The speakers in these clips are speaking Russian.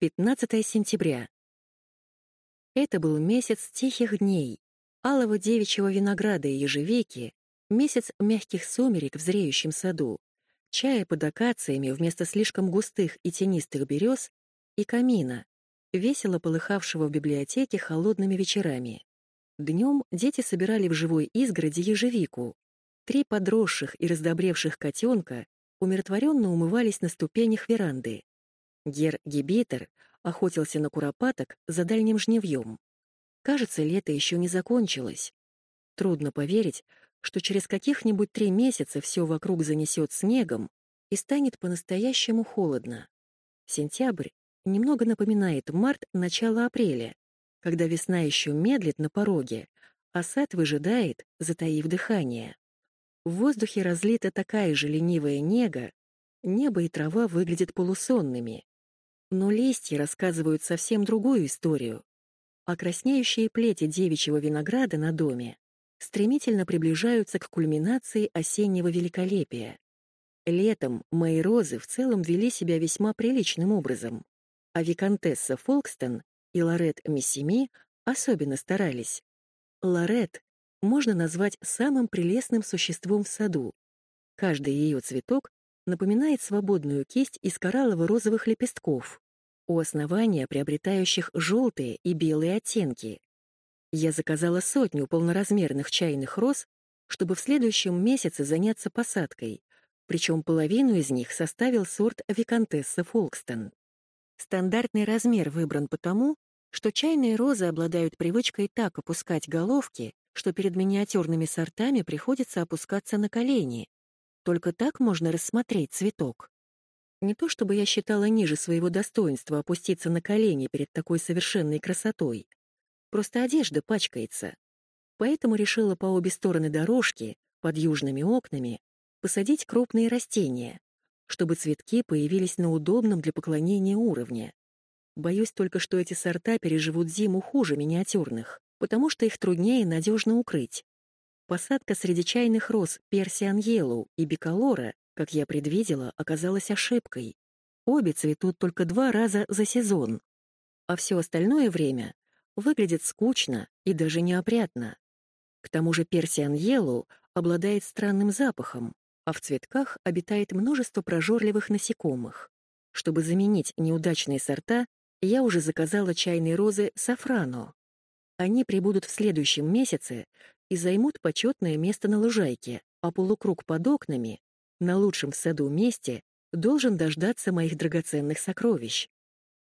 15 сентября. Это был месяц тихих дней, алого девичьего винограда и ежевики, месяц мягких сумерек в зреющем саду, чая под акациями вместо слишком густых и тенистых берез и камина, весело полыхавшего в библиотеке холодными вечерами. Днем дети собирали в живой изгороди ежевику. Три подросших и раздобревших котенка умиротворенно умывались на ступенях веранды. Гер Гибитер охотился на куропаток за дальним жневьем. Кажется, лето еще не закончилось. Трудно поверить, что через каких-нибудь три месяца все вокруг занесет снегом и станет по-настоящему холодно. Сентябрь немного напоминает март начало апреля, когда весна еще медлит на пороге, а сад выжидает, затаив дыхание. В воздухе разлита такая же ленивая нега, небо и трава выглядят полусонными. Но листья рассказывают совсем другую историю. А краснеющие плети девичьего винограда на доме стремительно приближаются к кульминации осеннего великолепия. Летом мои розы в целом вели себя весьма приличным образом, а виконтесса Фолкстон и Лорет Миссими особенно старались. Лорет можно назвать самым прелестным существом в саду. Каждый ее цветок напоминает свободную кисть из кораллово-розовых лепестков, у основания приобретающих желтые и белые оттенки. Я заказала сотню полноразмерных чайных роз, чтобы в следующем месяце заняться посадкой, причем половину из них составил сорт Викантесса Фолкстон. Стандартный размер выбран потому, что чайные розы обладают привычкой так опускать головки, что перед миниатюрными сортами приходится опускаться на колени. Только так можно рассмотреть цветок. Не то чтобы я считала ниже своего достоинства опуститься на колени перед такой совершенной красотой. Просто одежда пачкается. Поэтому решила по обе стороны дорожки, под южными окнами, посадить крупные растения, чтобы цветки появились на удобном для поклонения уровне. Боюсь только, что эти сорта переживут зиму хуже миниатюрных, потому что их труднее надежно укрыть. Посадка среди чайных роз Персиан Yellow и Биколора, как я предвидела, оказалась ошибкой. Обе цветут только два раза за сезон, а все остальное время выглядит скучно и даже неопрятно. К тому же Персиан Yellow обладает странным запахом, а в цветках обитает множество прожорливых насекомых. Чтобы заменить неудачные сорта, я уже заказала чайные розы сафрано. Они прибудут в следующем месяце и займут почетное место на лужайке, а полукруг под окнами, на лучшем в саду месте, должен дождаться моих драгоценных сокровищ.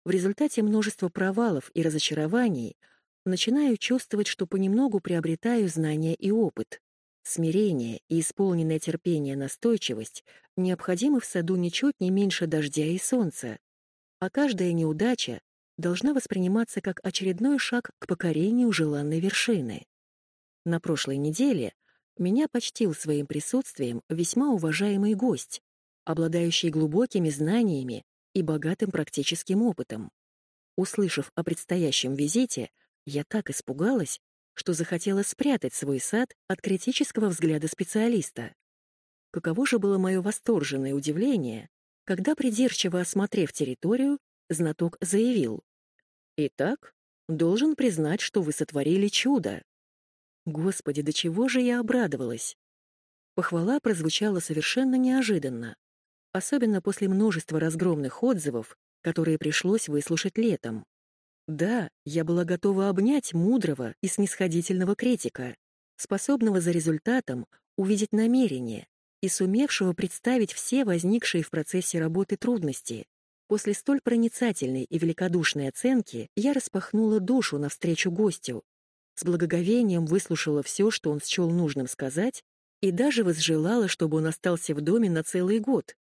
В результате множества провалов и разочарований начинаю чувствовать, что понемногу приобретаю знания и опыт. Смирение и исполненное терпение настойчивость необходимы в саду ничуть не меньше дождя и солнца, а каждая неудача должна восприниматься как очередной шаг к покорению желанной вершины. На прошлой неделе меня почтил своим присутствием весьма уважаемый гость, обладающий глубокими знаниями и богатым практическим опытом. Услышав о предстоящем визите, я так испугалась, что захотела спрятать свой сад от критического взгляда специалиста. Каково же было мое восторженное удивление, когда, придирчиво осмотрев территорию, знаток заявил. «Итак, должен признать, что вы сотворили чудо». Господи, до чего же я обрадовалась! Похвала прозвучала совершенно неожиданно, особенно после множества разгромных отзывов, которые пришлось выслушать летом. Да, я была готова обнять мудрого и снисходительного критика, способного за результатом увидеть намерение и сумевшего представить все возникшие в процессе работы трудности. После столь проницательной и великодушной оценки я распахнула душу навстречу гостю, с благоговением выслушала все, что он счел нужным сказать, и даже возжелала, чтобы он остался в доме на целый год,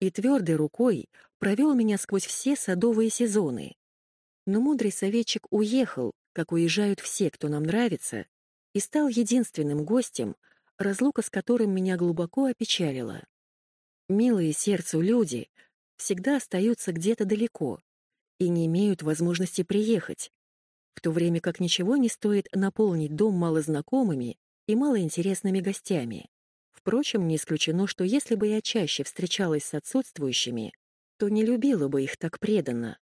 и твердой рукой провел меня сквозь все садовые сезоны, но мудрый советчик уехал, как уезжают все, кто нам нравится, и стал единственным гостем, разлука с которым меня глубоко опечалила. Милые сердцу люди всегда остаются где-то далеко и не имеют возможности приехать, в то время как ничего не стоит наполнить дом малознакомыми и малоинтересными гостями. Впрочем, не исключено, что если бы я чаще встречалась с отсутствующими, то не любила бы их так преданно.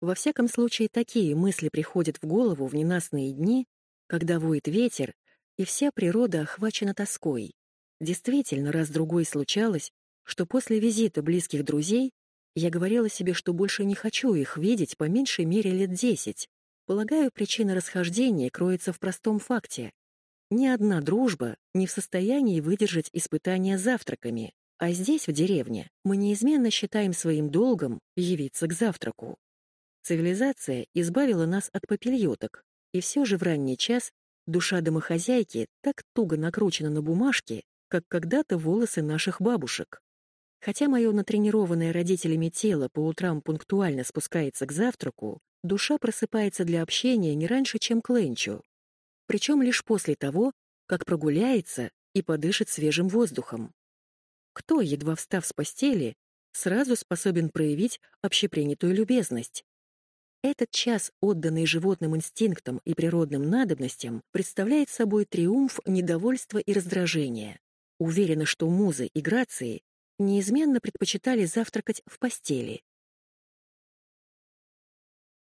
Во всяком случае, такие мысли приходят в голову в ненастные дни, когда воет ветер, и вся природа охвачена тоской. Действительно, раз-другой случалось, что после визита близких друзей я говорила себе, что больше не хочу их видеть по меньшей мере лет десять. Полагаю, причина расхождения кроется в простом факте. Ни одна дружба не в состоянии выдержать испытания завтраками, а здесь, в деревне, мы неизменно считаем своим долгом явиться к завтраку. Цивилизация избавила нас от попельоток, и все же в ранний час душа домохозяйки так туго накручена на бумажке, как когда-то волосы наших бабушек. Хотя мое натренированное родителями тело по утрам пунктуально спускается к завтраку, душа просыпается для общения не раньше, чем к ленчу. Причем лишь после того, как прогуляется и подышит свежим воздухом. Кто, едва встав с постели, сразу способен проявить общепринятую любезность? Этот час, отданный животным инстинктам и природным надобностям, представляет собой триумф недовольства и раздражения. Уверена, что музы и грации неизменно предпочитали завтракать в постели.